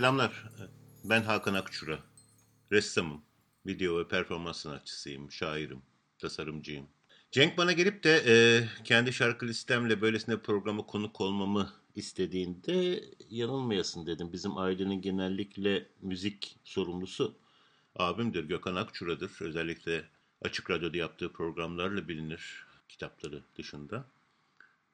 Selamlar. Ben Hakan Akçura. Ressamım. Video ve performans sanatçısıyım. Şairim. Tasarımcıyım. Cenk bana gelip de e, kendi şarkı listemle böylesine programa konuk olmamı istediğinde yanılmayasın dedim. Bizim ailenin genellikle müzik sorumlusu abimdir. Gökhan Akçura'dır. Özellikle Açık Radyo'da yaptığı programlarla bilinir kitapları dışında.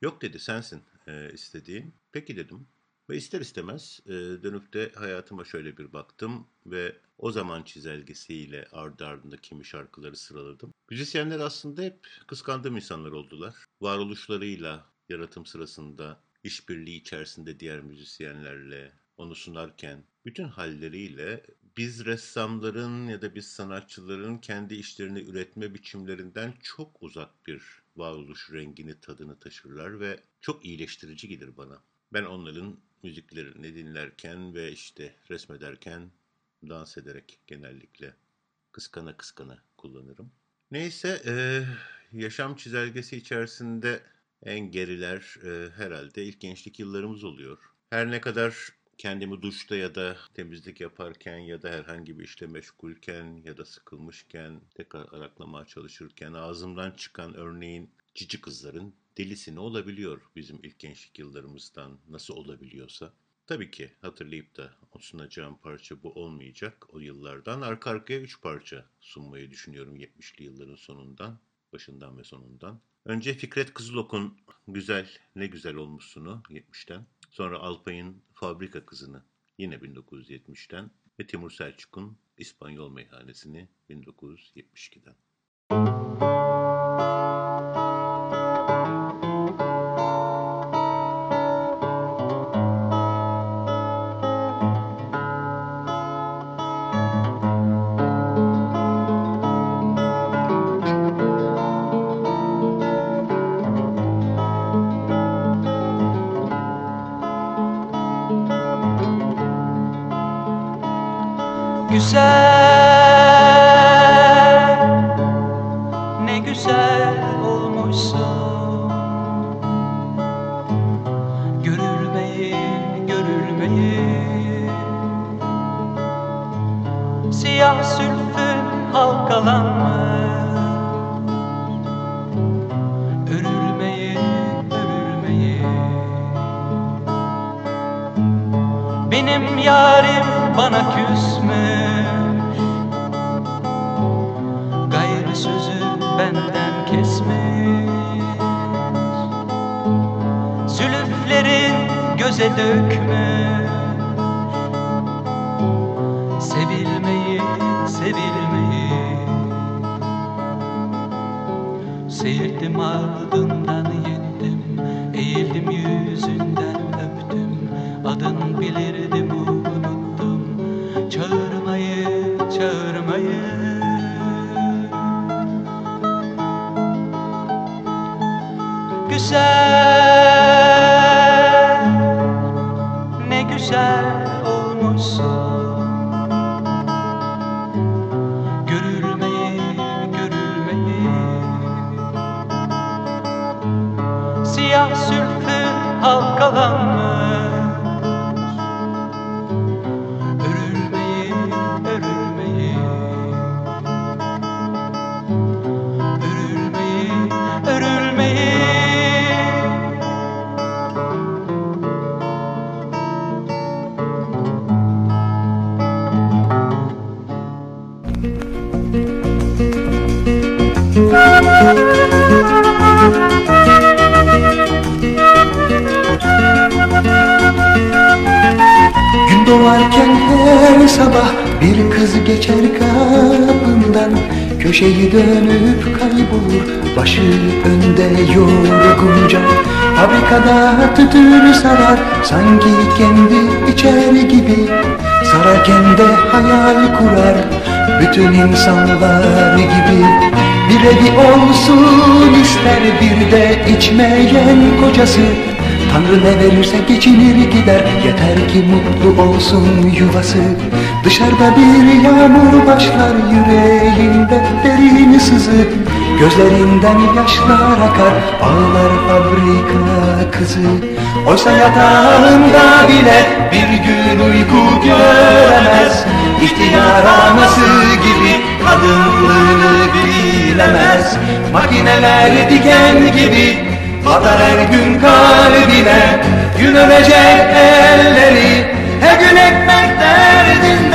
Yok dedi sensin e, istediğim. Peki dedim. Ve ister istemez e, dönüp de hayatıma şöyle bir baktım ve o zaman çizelgesiyle ardı ardında kimi şarkıları sıraladım. Müzisyenler aslında hep kıskandığım insanlar oldular. Varoluşlarıyla yaratım sırasında işbirliği içerisinde diğer müzisyenlerle onu sunarken bütün halleriyle biz ressamların ya da biz sanatçıların kendi işlerini üretme biçimlerinden çok uzak bir varoluş rengini tadını taşırlar ve çok iyileştirici gelir bana. Ben onların müziklerini dinlerken ve işte resmederken dans ederek genellikle kıskana kıskana kullanırım. Neyse e, yaşam çizelgesi içerisinde en geriler e, herhalde ilk gençlik yıllarımız oluyor. Her ne kadar kendimi duşta ya da temizlik yaparken ya da herhangi bir işle meşgulken ya da sıkılmışken tekrar araklamaya çalışırken ağzımdan çıkan örneğin cici kızların delisini olabiliyor bizim ilk gençlik yıllarımızdan nasıl olabiliyorsa. Tabii ki hatırlayıp da sunacağım parça bu olmayacak o yıllardan. Arka arkaya üç parça sunmayı düşünüyorum 70'li yılların sonundan, başından ve sonundan. Önce Fikret Kızılok'un Güzel Ne Güzel Olmuşsun'u 70'ten. Sonra Alpay'ın Fabrika Kızı'nı yine 1970'ten. Ve Timur Selçuk'un İspanyol Meyhanesi'ni 1972'den. Güzel, Köşeyi dönüp kaybolur başı önde yorgunca. Fabrikada tütün sarar Sanki kendi içer gibi. Sararken de hayal kurar Bütün insanlar gibi. Bir evi olsun ister bir de içmeyen kocası. Tanrı ne verirse geçinir gider Yeter ki mutlu olsun yuvası Dışarıda bir yağmur başlar yüreğinde derin sızı. Gözlerinden yaşlar akar ağlar fabrika kızı. Oysa yatağında bile bir gün uyku göremez. İhtiyar anası gibi kadınlığını bilemez. Makineler diken gibi Batar her gün kalbine. Gün ölecek elleri Her gün ekmek derdinden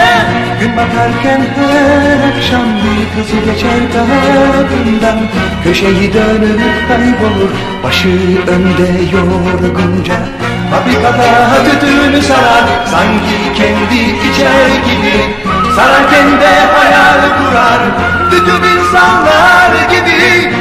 Gün batarken her akşam bir kızı geçer kadından Köşeyi dönüp kaybolur Başı önde yorgunca. Fabrikada tütünü sarar Sanki kendi içer gibi. Sararken de hayal kurar Bütün insanlar gibi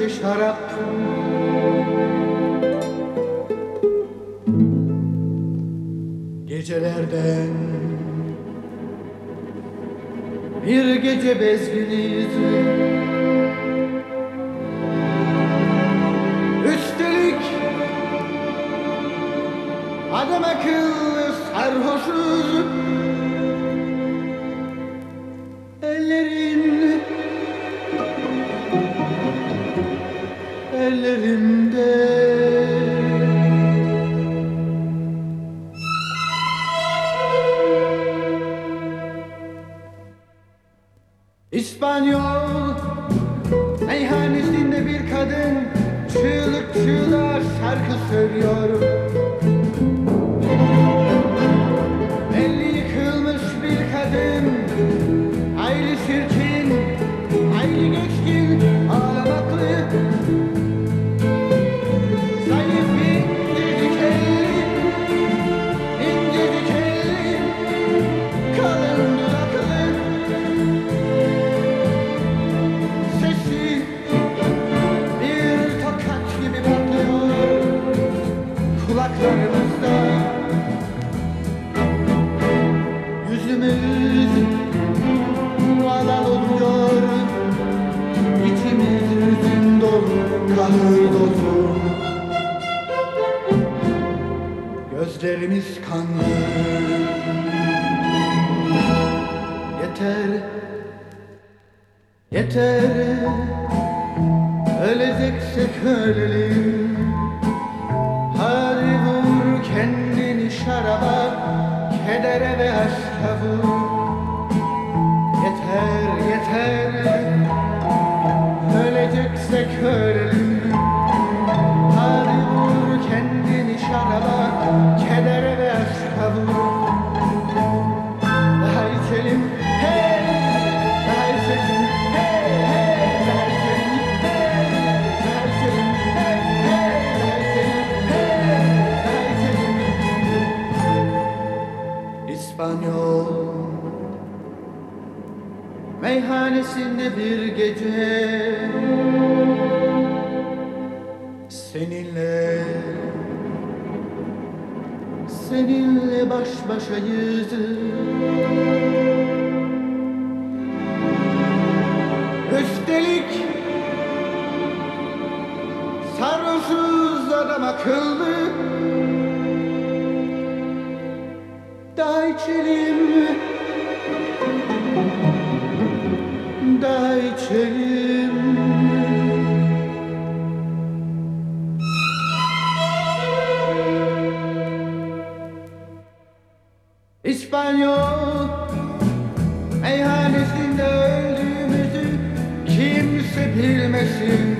bir şişe Yeter. Yeter. Öleceksek ölelim hastanesinde bir gece. Seninle Seninle baş başayız. Üstelik Sarhoşuz adam akıllı. Da içelim. Daha içelim İspanyol meyhanesinde öldüğümüzü kimse bilmesin.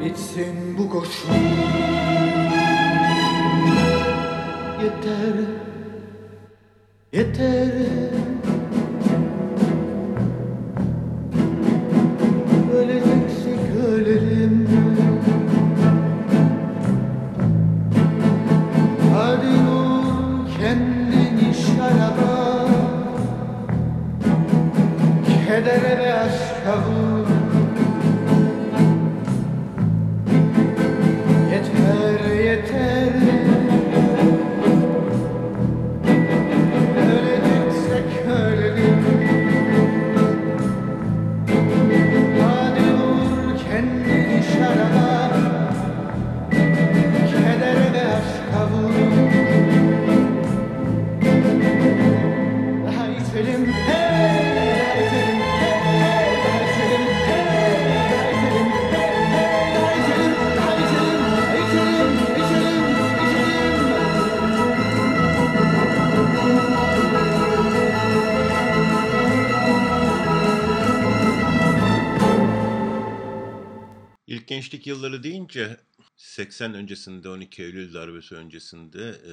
Bitsin bu koşu 80 öncesinde 12 Eylül darbesi öncesinde e,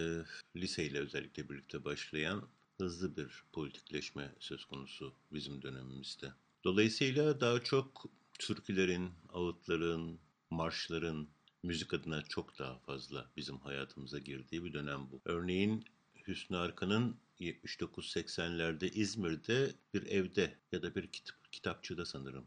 liseyle özellikle birlikte başlayan hızlı bir politikleşme söz konusu bizim dönemimizde. Dolayısıyla daha çok türkülerin, ağıtların, marşların müzik adına çok daha fazla bizim hayatımıza girdiği bir dönem bu. Örneğin Hüsnü Arkan'ın 79-80'lerde İzmir'de bir evde ya da bir kitap, kitapçıda sanırım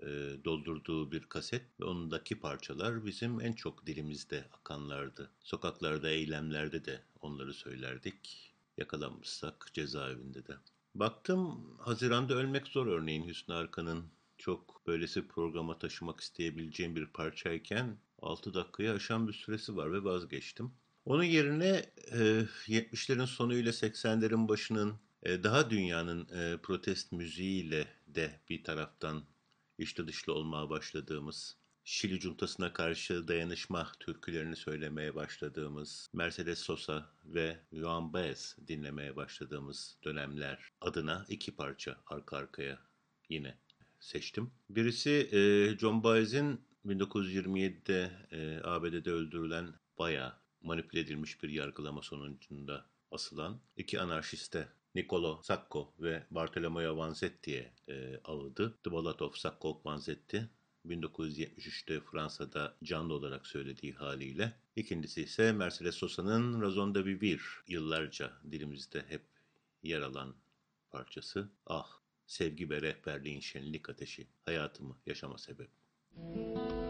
e, doldurduğu bir kaset ve ondaki parçalar bizim en çok dilimizde akanlardı. Sokaklarda, eylemlerde de onları söylerdik. Yakalanmışsak cezaevinde de. Baktım Haziran'da Ölmek Zor örneğin Hüsnü Arkan'ın çok böylesi programa taşımak isteyebileceğim bir parçayken 6 dakikaya aşan bir süresi var ve vazgeçtim. Onun yerine e, 70'lerin sonu ile 80'lerin başının e, daha dünyanın e, protest müziğiyle de bir taraftan içli dışlı olmaya başladığımız, Şili cuntasına karşı dayanışma türkülerini söylemeye başladığımız, Mercedes Sosa ve Joan Baez dinlemeye başladığımız dönemler adına iki parça arka arkaya yine seçtim. Birisi e, John Baez'in 1927'de e, ABD'de öldürülen bayağı manipüle edilmiş bir yargılama sonucunda asılan iki anarşiste Niccolo Sacco ve Bartolomeo Vanzetti'ye e, ağıdı. The Ballad of Sacco Vanzetti 1973'te Fransa'da canlı olarak söylediği haliyle. İkincisi ise Mercedes Sosa'nın Razon de Vivir yıllarca dilimizde hep yer alan parçası. Ah, sevgi ve rehberliğin şenlik ateşi, hayatımı yaşama sebep. Yes,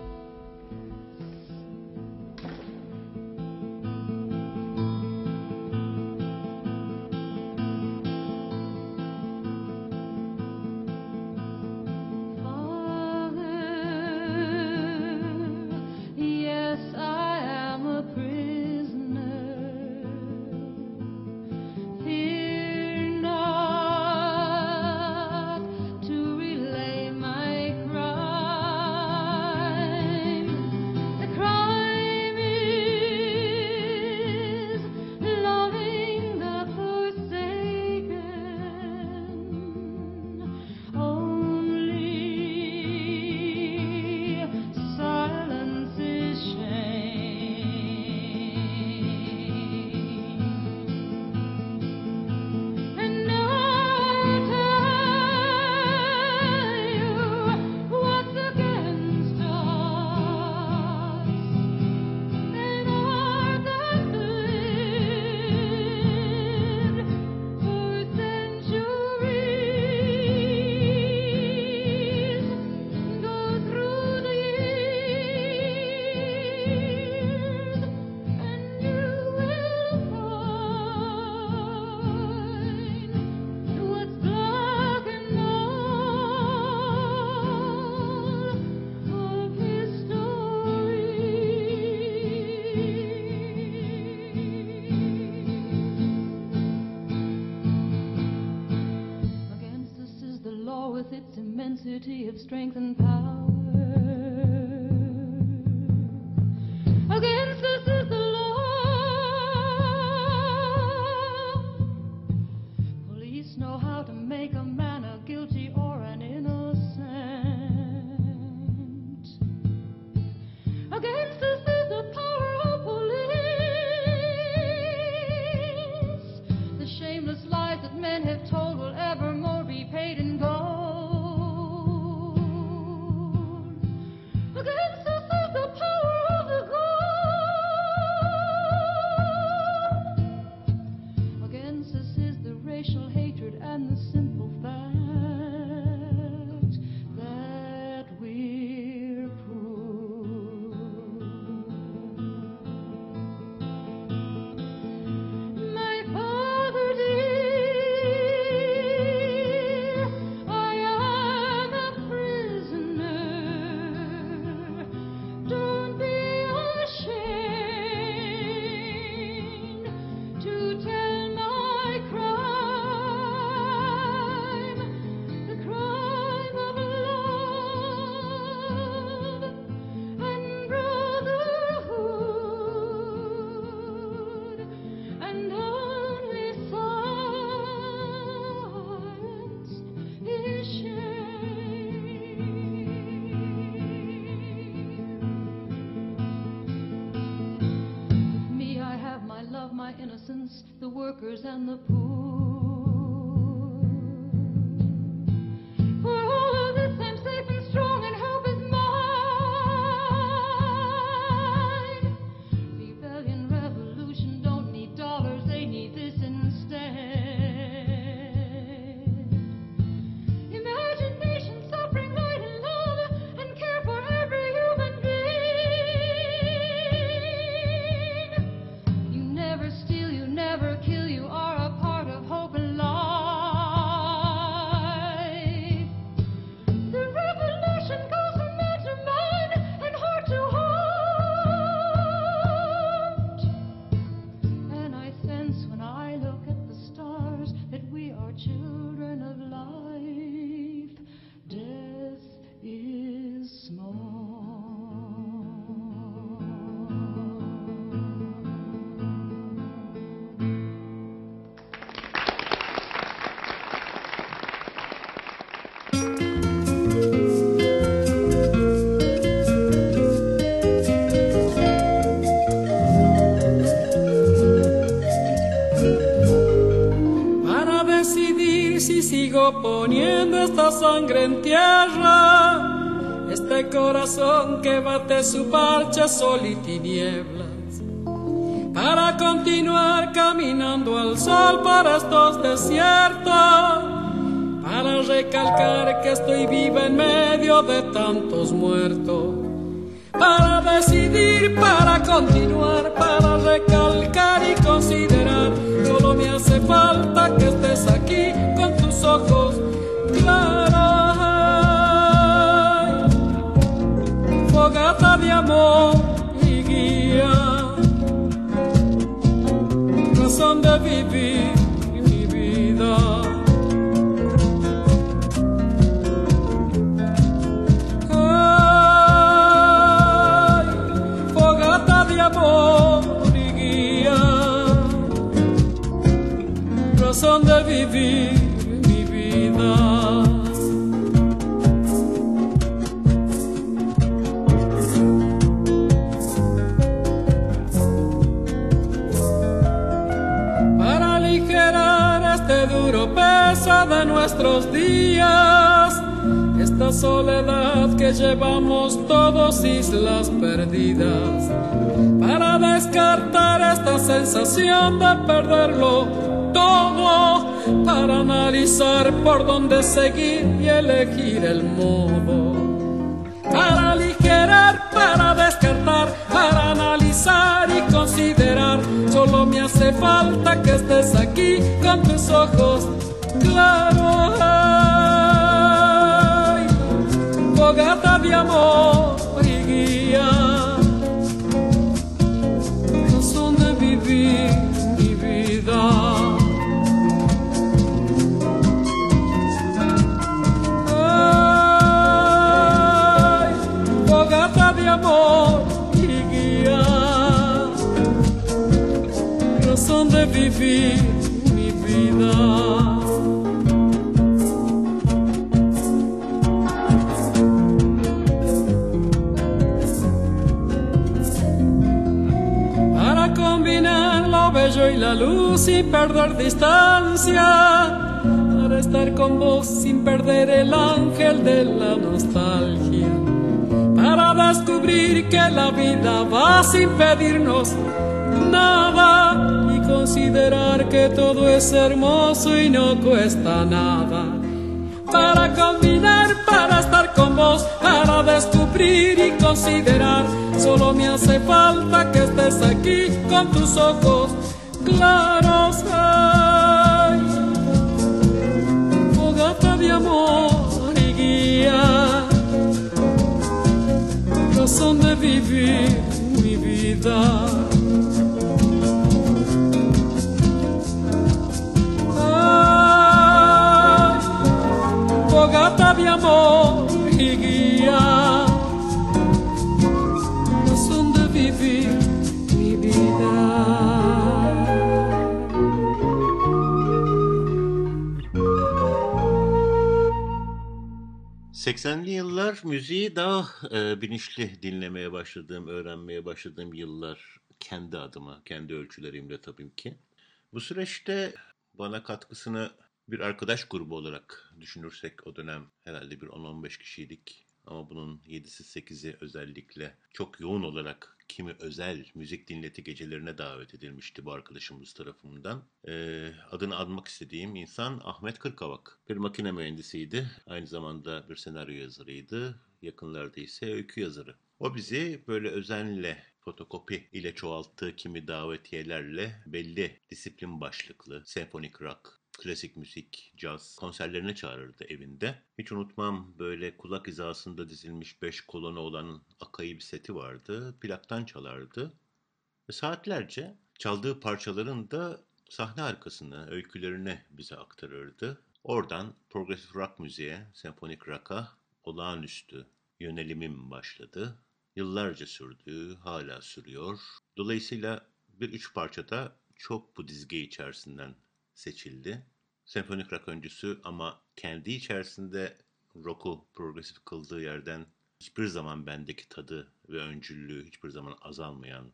en tierra, este corazón que bate su parcha sol y tinieblas, para continuar caminando al sol para estos desiertos, para recalcar que estoy viva en medio de tantos muertos, para decidir, para continuar More. nuestros días, esta soledad que llevamos todos islas perdidas, para descartar esta sensación de perderlo todo, para analizar por dónde seguir y elegir el modo, para aligerar, para descartar, para analizar y considerar, solo me hace falta que estés aquí con tus ojos claro, ai, fogata de amor e guia, canção de viver minha vida. Ai, fogata de amor e guia, canção de viver minha vida. La luz sin perder distancia, para estar con vos sin perder el ángel de la nostalgia, para descubrir que la vida va sin pedirnos nada y considerar que todo es hermoso y no cuesta nada para combinar, para estar con vos, para descubrir y considerar. Solo me hace falta que estés aquí con tus ojos claros. Ay, fogata de amor y guía, razón de vivir mi vida. Ay, fogata de amor y guía, 80'li yıllar müziği daha e, bilinçli dinlemeye başladığım, öğrenmeye başladığım yıllar kendi adıma, kendi ölçülerimle tabii ki. Bu süreçte bana katkısını bir arkadaş grubu olarak düşünürsek o dönem herhalde bir 10-15 kişiydik. Ama bunun 7'si 8'i özellikle çok yoğun olarak kimi özel müzik dinleti gecelerine davet edilmişti bu arkadaşımız tarafından. Ee, adını anmak istediğim insan Ahmet Kırkavak. Bir makine mühendisiydi. Aynı zamanda bir senaryo yazarıydı. Yakınlarda ise öykü yazarı. O bizi böyle özenle fotokopi ile çoğalttığı kimi davetiyelerle belli disiplin başlıklı senfonik rock, klasik müzik, caz konserlerine çağırırdı evinde. Hiç unutmam böyle kulak hizasında dizilmiş beş kolonu olan Akai bir seti vardı. Plaktan çalardı. Ve saatlerce çaldığı parçaların da sahne arkasını, öykülerini bize aktarırdı. Oradan progresif rock müziğe, senfonik rock'a olağanüstü yönelimim başladı. Yıllarca sürdü, hala sürüyor. Dolayısıyla bir üç parçada çok bu dizge içerisinden seçildi. Senfonik rock öncüsü ama kendi içerisinde rock'u progresif kıldığı yerden hiçbir zaman bendeki tadı ve öncüllüğü hiçbir zaman azalmayan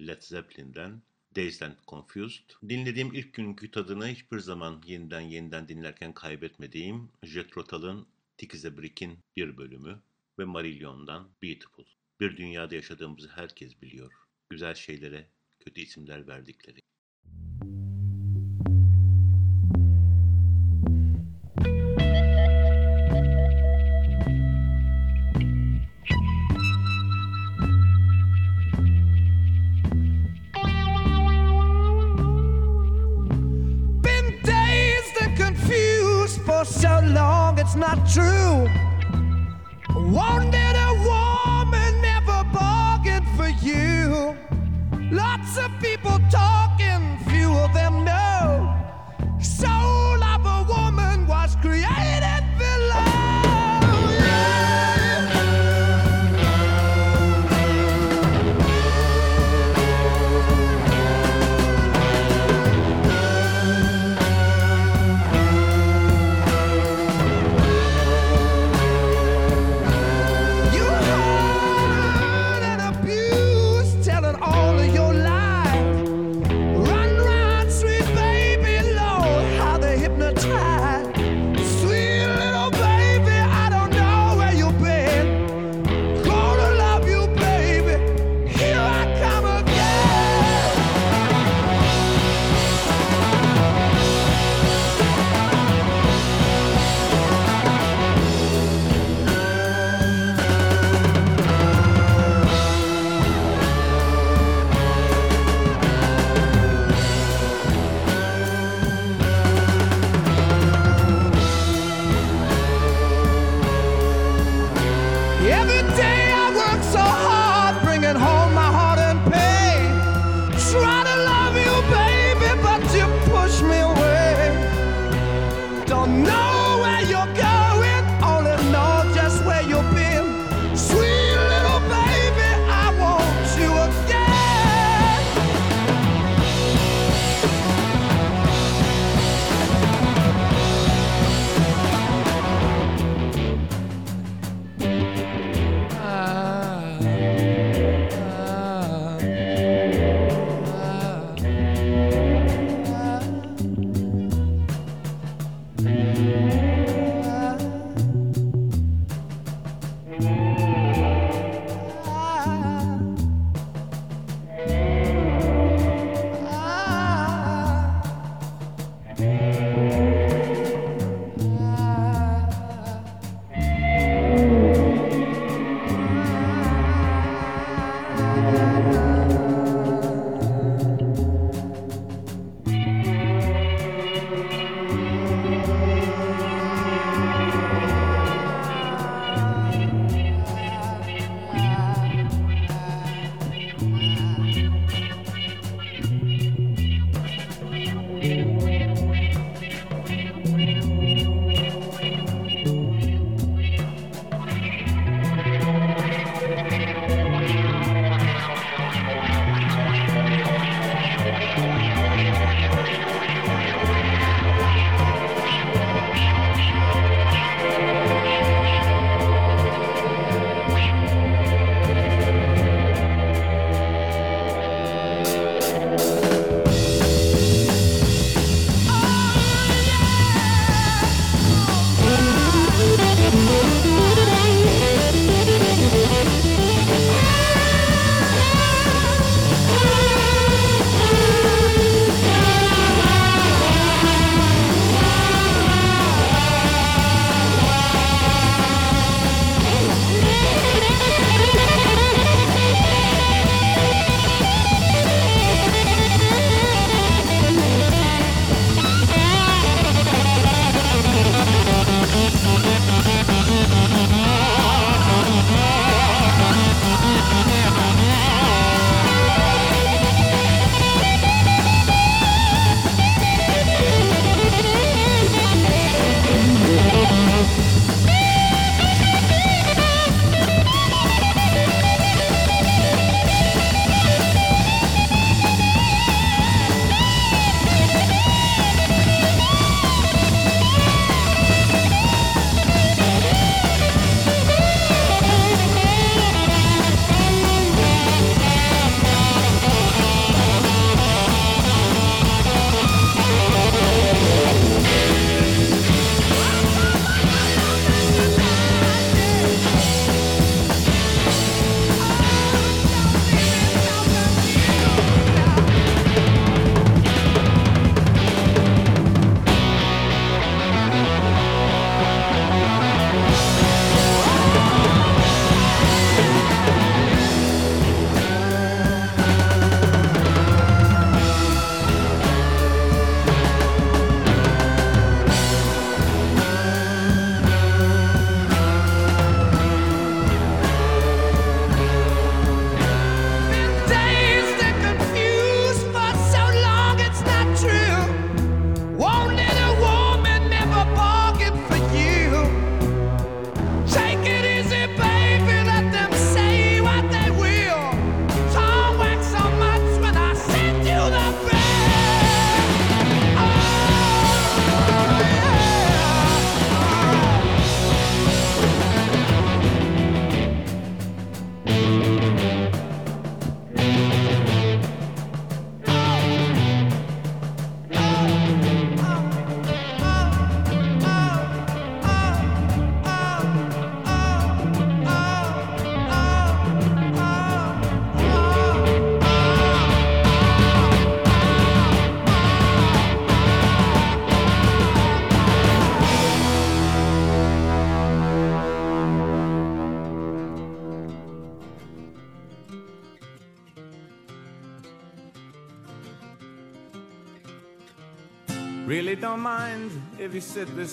Led Zeppelin'den Dazed and Confused. Dinlediğim ilk günkü tadını hiçbir zaman yeniden yeniden dinlerken kaybetmediğim Tick is a Brick'in bir bölümü ve Marillion'dan Beautiful. Bir dünyada yaşadığımızı herkes biliyor. Güzel şeylere kötü isimler verdikleri. not true. One day.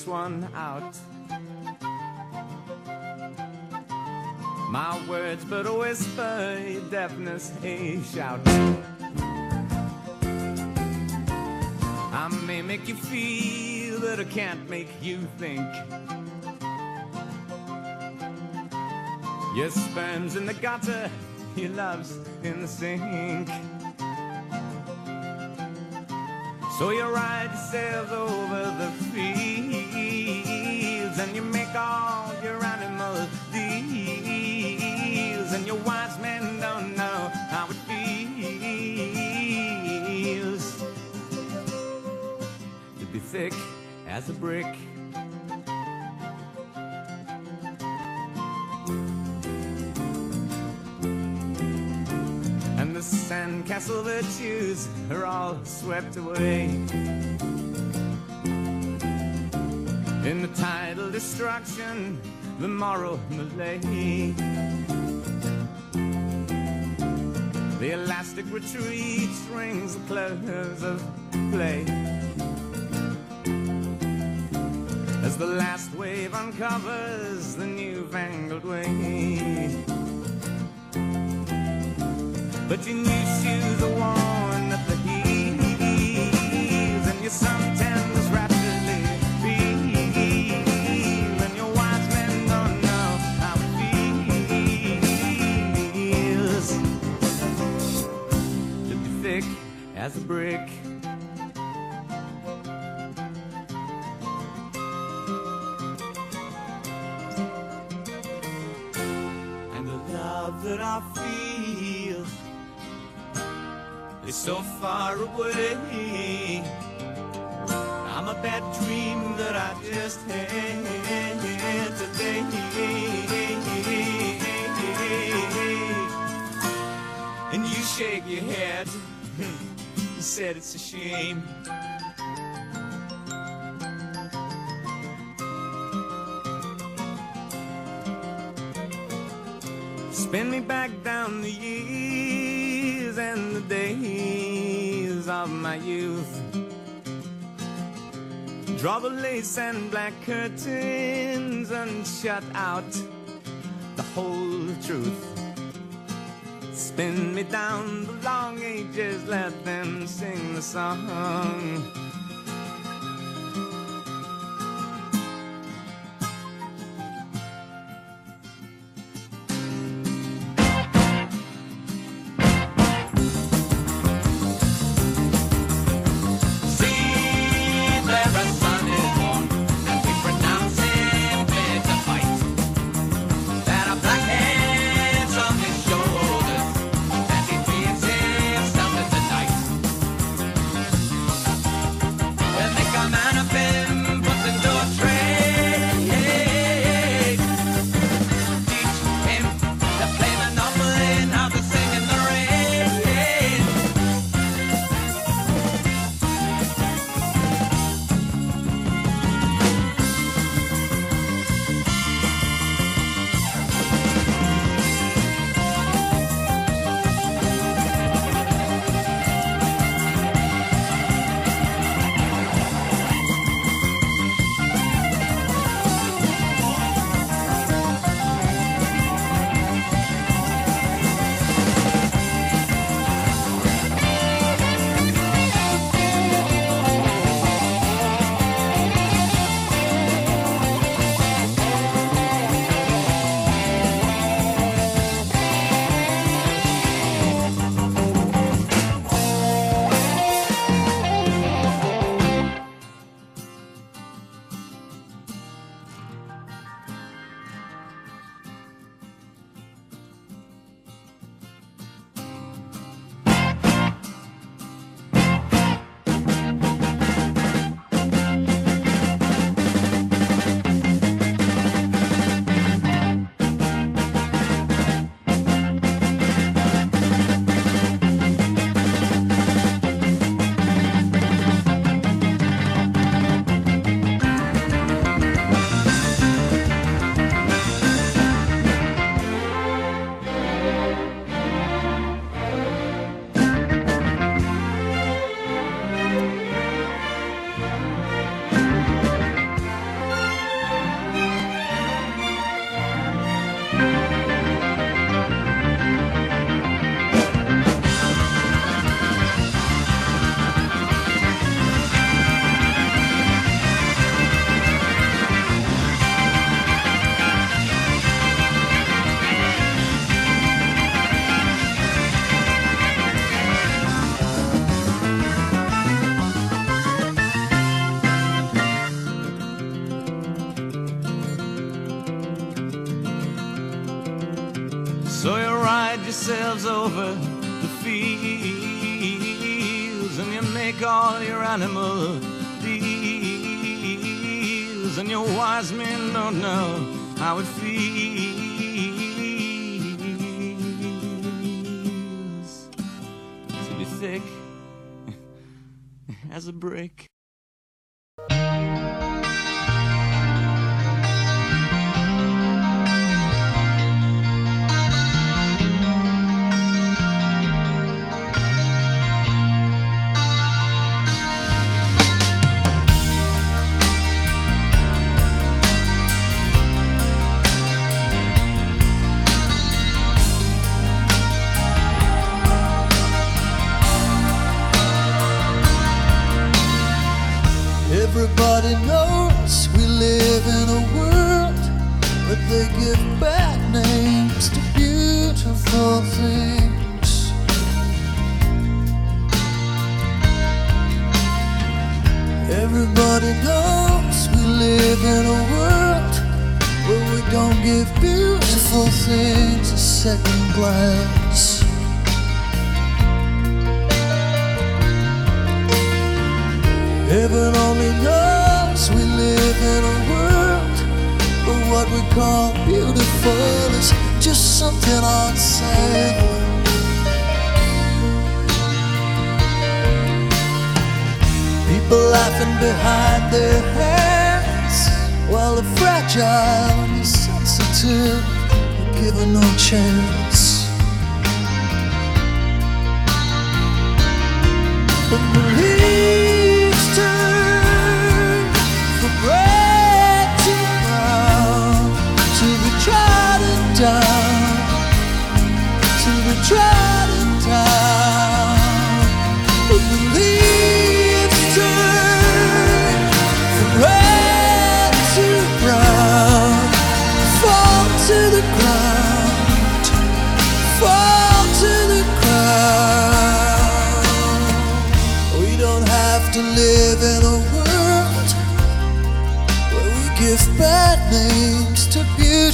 One out. My words but a whisper, your deafness a shout. I may make you feel, but I can't make you think. Your sperm's in the gutter, your love's in the sink. So you ride yourself over the fields and you make all your animals deals and your wise men don't know how it feels to be thick as a brick. Sandcastle virtues are all swept away. In the tidal destruction, the moral malay. The elastic retreat rings the close of play. As the last wave uncovers the newfangled way. But your new shoes are worn at the heels, and your suntans rapidly feel, and your wise men don't know how it feels. To be thick as a brick. And the love that I so far away. I'm a bad dream that I just had today. And you shake your head. You said it's a shame. Spin me back down the years and the days of my youth. Draw the lace and black curtains and shut out the whole truth. Spin me down the long ages, let them sing the song. So you ride yourselves over the fields and you make all your animal deals. And your wise men don't know how it feels to be thick as a brick.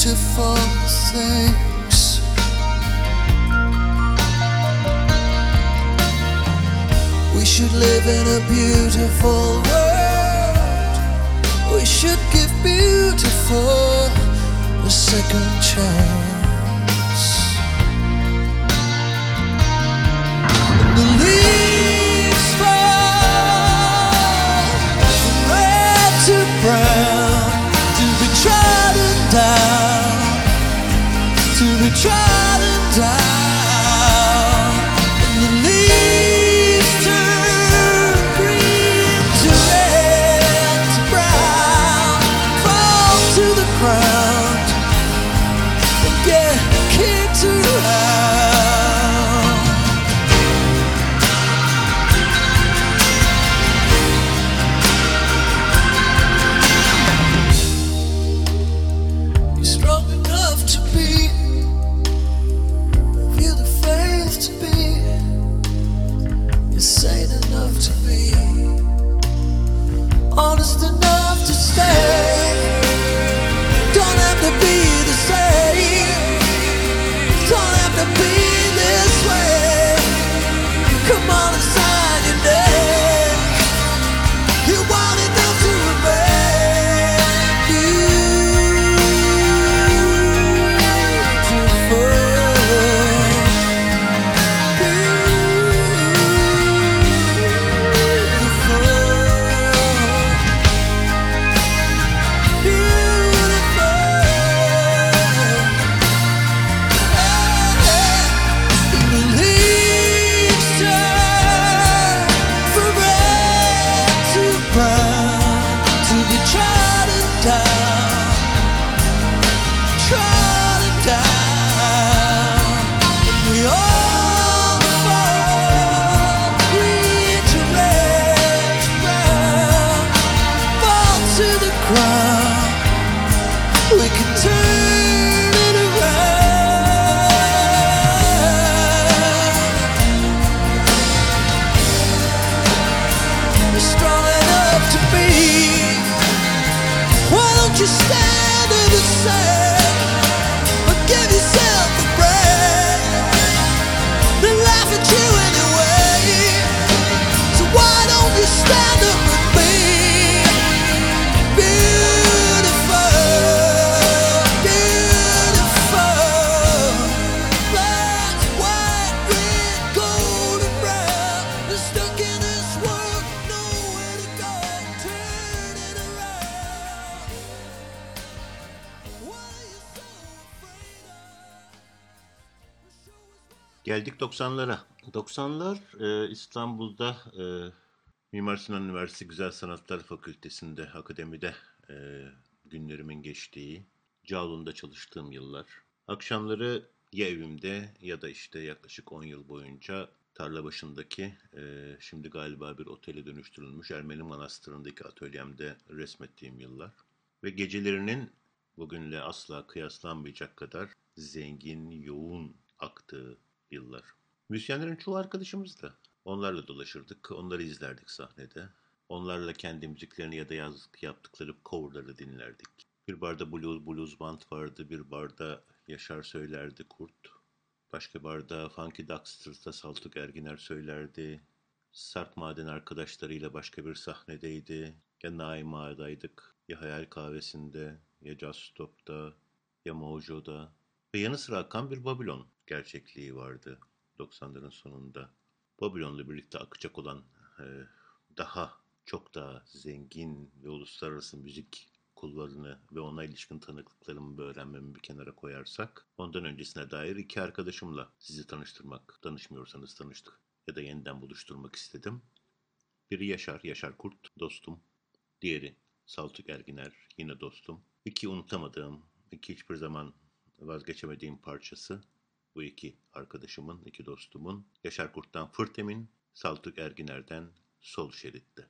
beautiful things. We should live in a beautiful world. We should give beautiful a second chance. And believe. 90'lara. 90'lar e, İstanbul'da e, Mimar Sinan Üniversitesi Güzel Sanatlar Fakültesi'nde, akademide e, günlerimin geçtiği, Cağaloğlu'nda çalıştığım yıllar. Akşamları ya evimde ya da işte yaklaşık 10 yıl boyunca tarla başındaki, e, şimdi galiba bir otele dönüştürülmüş Ermeni Manastırı'ndaki atölyemde resmettiğim yıllar. Ve gecelerinin bugünle asla kıyaslanmayacak kadar zengin, yoğun aktığı yıllar. Müzisyenlerin çoğu arkadaşımızdı. Onlarla dolaşırdık, onları izlerdik sahnede. Onlarla kendi müziklerini ya da yazdık yaptıkları coverları dinlerdik. Bir barda blues, blues band vardı, bir barda Yaşar söylerdi Kurt. Başka barda Funky Ducksters'ta Saltuk Erginer söylerdi. Sarp Maden arkadaşlarıyla başka bir sahnedeydi. Ya Naima'daydık, ya Hayal Kahvesi'nde, ya Jazz Stop'ta, ya Mojo'da. Ve yanı sıra akan bir Babilon gerçekliği vardı 90'ların sonunda. Babilon'la birlikte akacak olan e, daha çok daha zengin ve uluslararası müzik kulvarını ve ona ilişkin tanıklıklarımı ve öğrenmemi bir kenara koyarsak ondan öncesine dair iki arkadaşımla sizi tanıştırmak, tanışmıyorsanız tanıştık ya da yeniden buluşturmak istedim. Biri Yaşar, Yaşar Kurt, dostum. Diğeri Saltuk Erginer, yine dostum. İki unutamadığım, iki hiçbir zaman vazgeçemediğim parçası bu iki arkadaşımın, iki dostumun. Yaşar Kurt'tan Fırtemin, Saltuk Erginer'den Sol Şerit'te.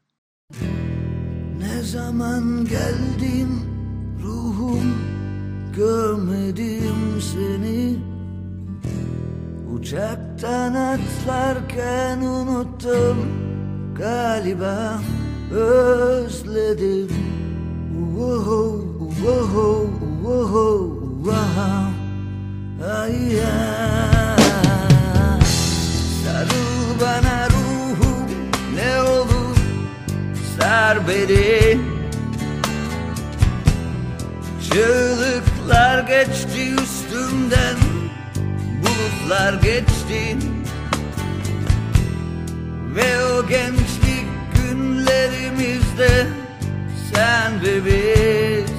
Ne zaman geldin ruhum görmedim seni Uçaktan atlarken unuttum galiba özledim Woho, woho, woho, woho. Ay. Sarıl bana ruhum ne olur sar Çığlıklar geçti üstümden Bulutlar geçti Ve o gençlik günlerimizde Sen ve biz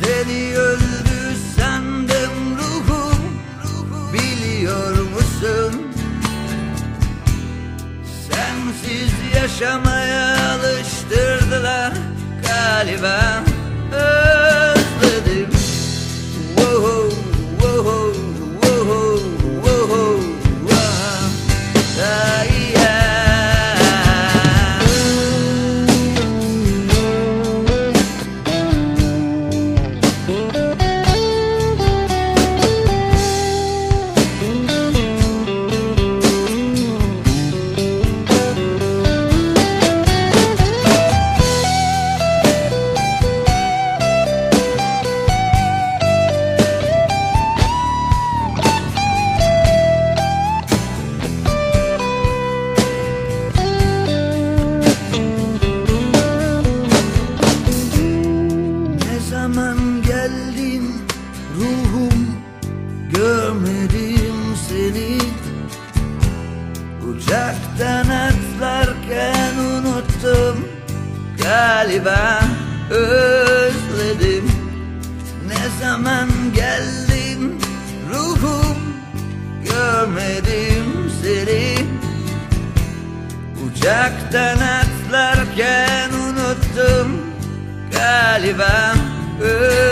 Seni öldü Biliyor musun? Sensiz yaşamaya alıştırdılar galiba Özledim Woho, woho, woho, woho, wah. Uçaktan atlarken unuttum. Galiba özledim. Ne zaman geldin ruhum görmedim seni. Uçaktan atlarken unuttum. Galiba özledim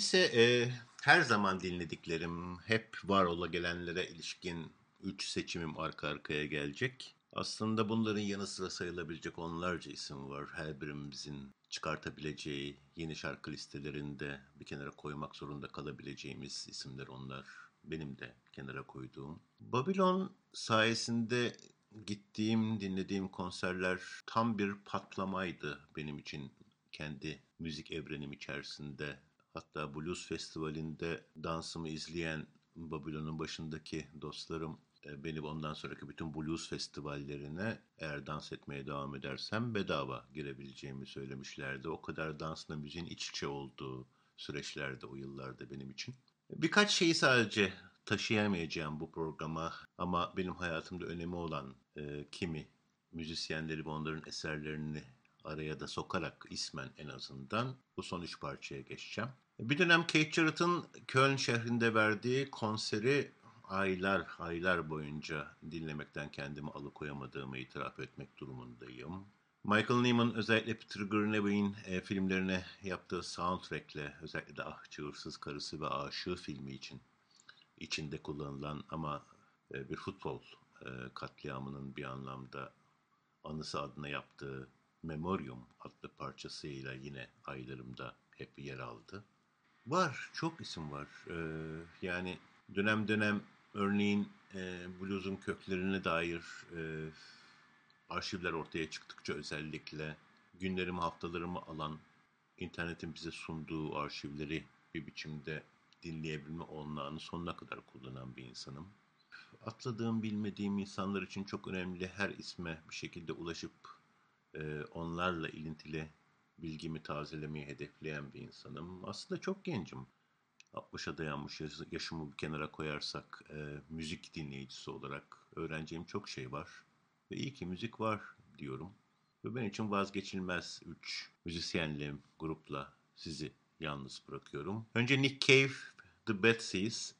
ise e, her zaman dinlediklerim, hep var ola gelenlere ilişkin 3 seçimim arka arkaya gelecek. Aslında bunların yanı sıra sayılabilecek onlarca isim var. Her birimizin çıkartabileceği yeni şarkı listelerinde bir kenara koymak zorunda kalabileceğimiz isimler onlar. Benim de kenara koyduğum. Babylon sayesinde gittiğim, dinlediğim konserler tam bir patlamaydı benim için kendi müzik evrenim içerisinde. Hatta Blues Festivali'nde dansımı izleyen Babylon'un başındaki dostlarım e, beni ondan sonraki bütün blues festivallerine eğer dans etmeye devam edersem bedava girebileceğimi söylemişlerdi. O kadar dansla müziğin iç içe olduğu süreçlerde o yıllarda benim için. Birkaç şeyi sadece taşıyamayacağım bu programa ama benim hayatımda önemi olan e, kimi müzisyenleri ve onların eserlerini araya da sokarak ismen en azından bu son üç parçaya geçeceğim. Bir dönem Keith Jarrett'ın Köln şehrinde verdiği konseri aylar aylar boyunca dinlemekten kendimi alıkoyamadığımı itiraf etmek durumundayım. Michael Nyman özellikle Peter Greenaway'in e, filmlerine yaptığı soundtrackle özellikle de Ah Çığırsız Karısı ve Aşığı filmi için içinde kullanılan ama e, bir futbol e, katliamının bir anlamda anısı adına yaptığı Memorium adlı parçasıyla yine aylarımda hep yer aldı. Var, çok isim var. Ee, yani dönem dönem örneğin e, blues'un köklerine dair e, arşivler ortaya çıktıkça özellikle günlerimi, haftalarımı alan internetin bize sunduğu arşivleri bir biçimde dinleyebilme olanağını sonuna kadar kullanan bir insanım. Atladığım, bilmediğim insanlar için çok önemli her isme bir şekilde ulaşıp e, onlarla ilintili bilgimi tazelemeye hedefleyen bir insanım. Aslında çok gencim. 60'a dayanmış yaş- yaşımı bir kenara koyarsak e, müzik dinleyicisi olarak öğreneceğim çok şey var. Ve iyi ki müzik var diyorum. Ve benim için vazgeçilmez 3 müzisyenle, grupla sizi yalnız bırakıyorum. Önce Nick Cave, The Bad Seas,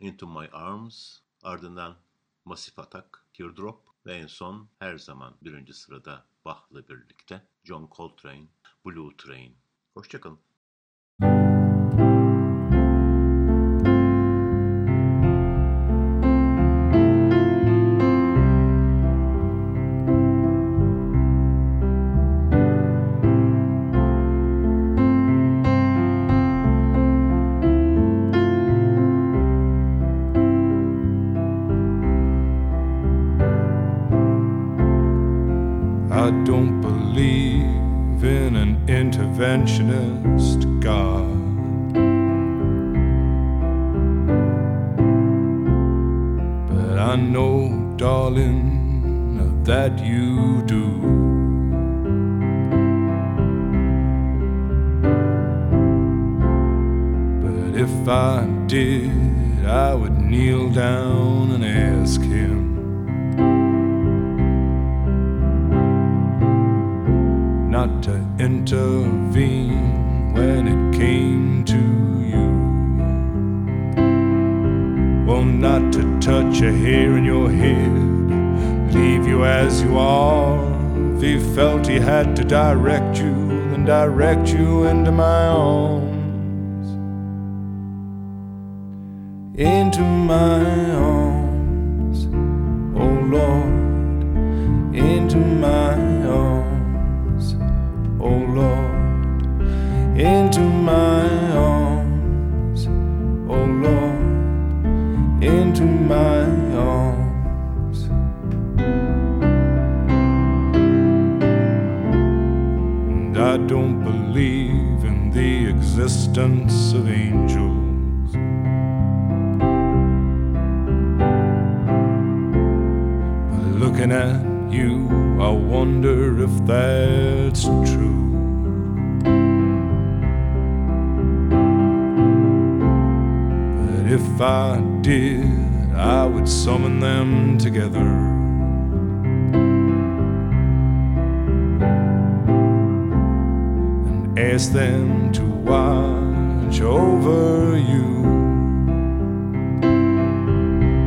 Into My Arms, ardından Massive Attack, Teardrop ve en son her zaman birinci sırada Bach'la birlikte John Coltrane, Blue Train. Hoşçakalın. Watch over you.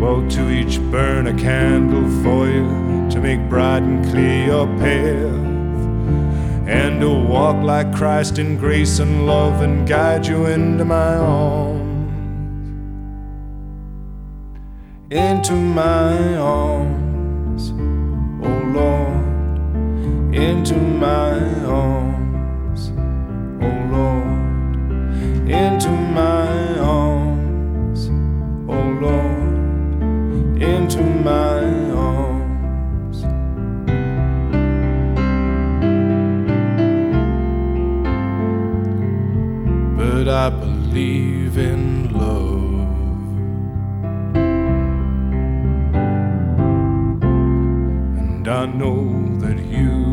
Well, to each burn a candle for you to make bright and clear your path, and to walk like Christ in grace and love and guide you into my arms. Into my arms, oh Lord, into my arms, into my arms, oh Lord, into my arms. But I believe in love. And I know that you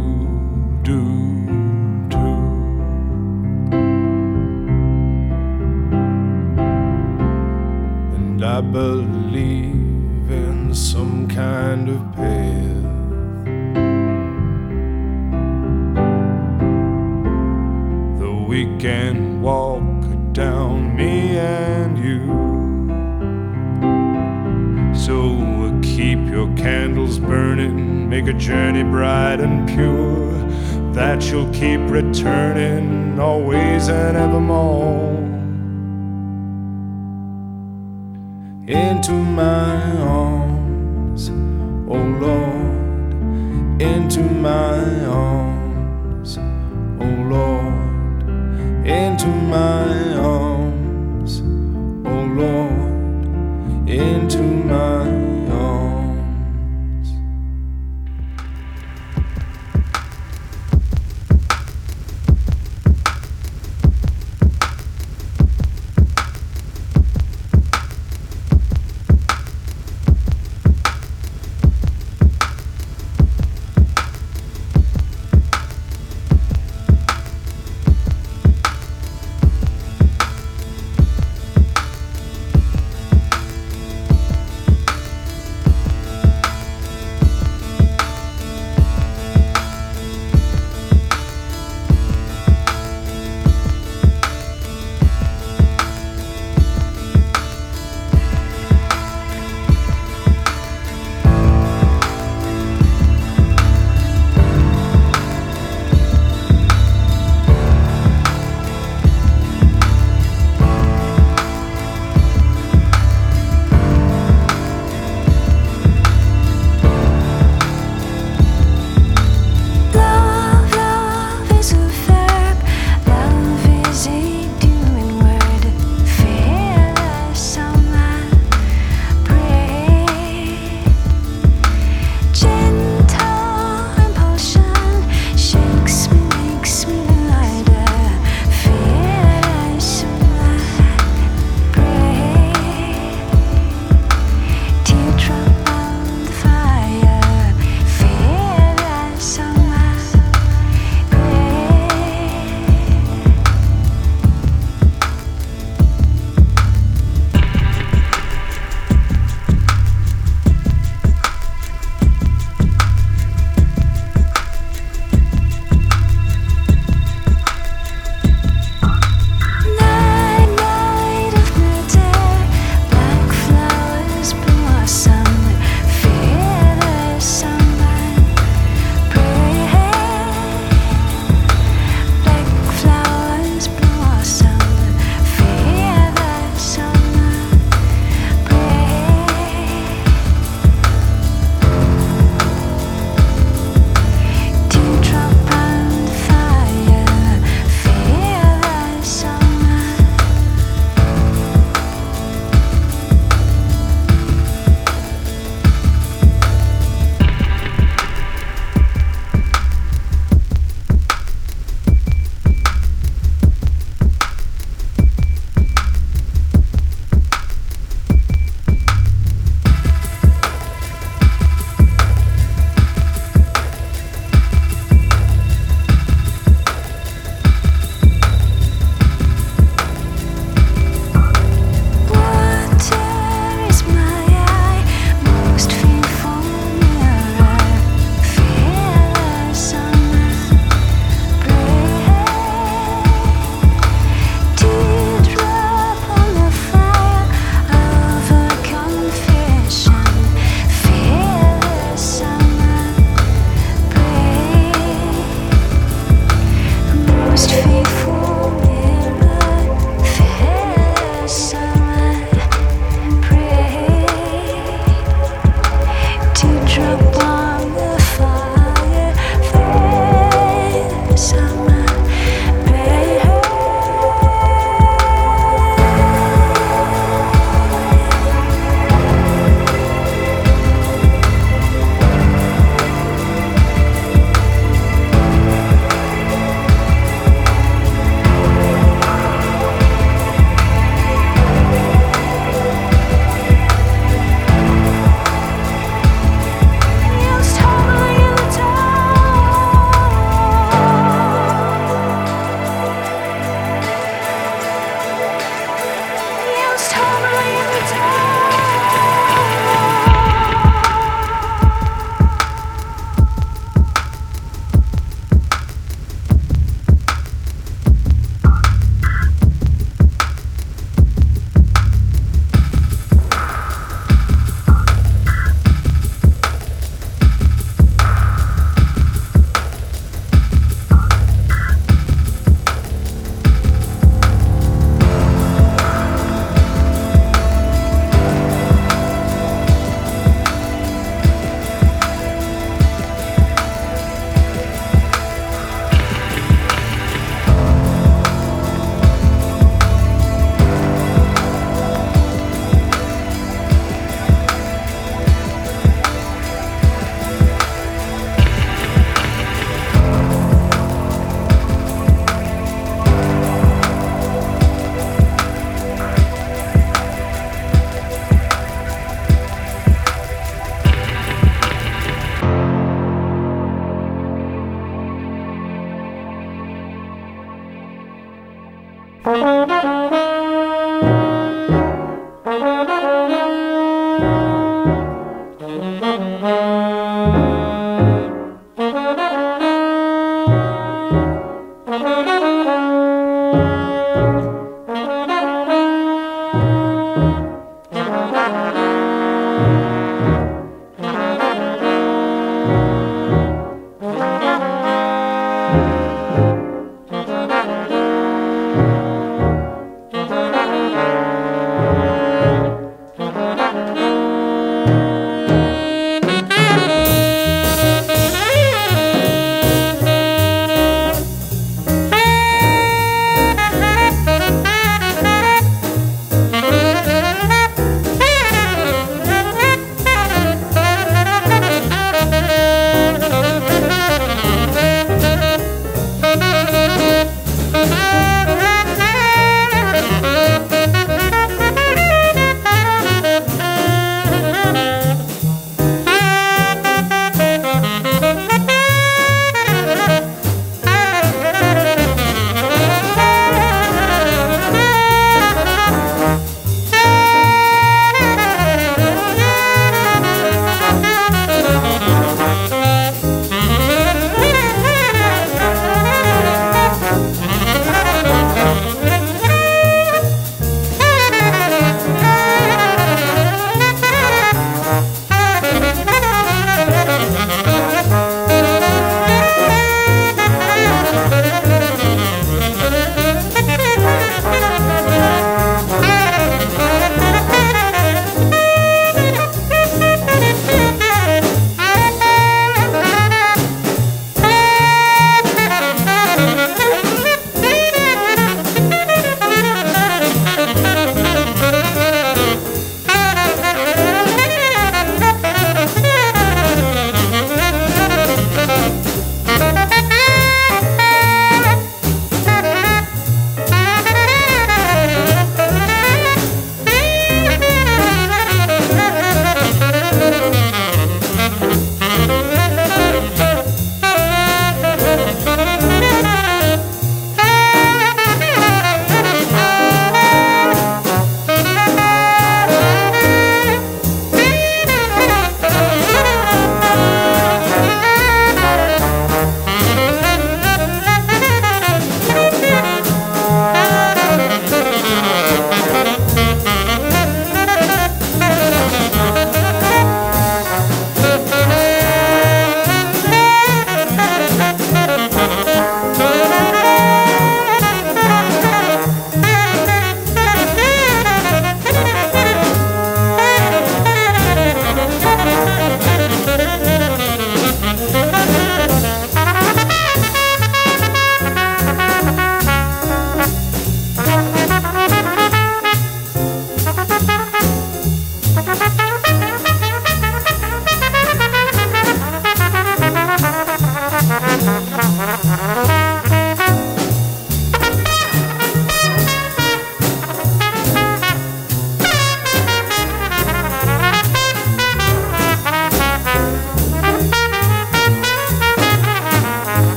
I believe in some kind of path. Though we can walk down, me and you. So keep your candles burning, make a journey bright and pure. That you'll keep returning always and evermore. Into my arms, oh Lord, into my arms, oh Lord, into my arms, oh Lord, into my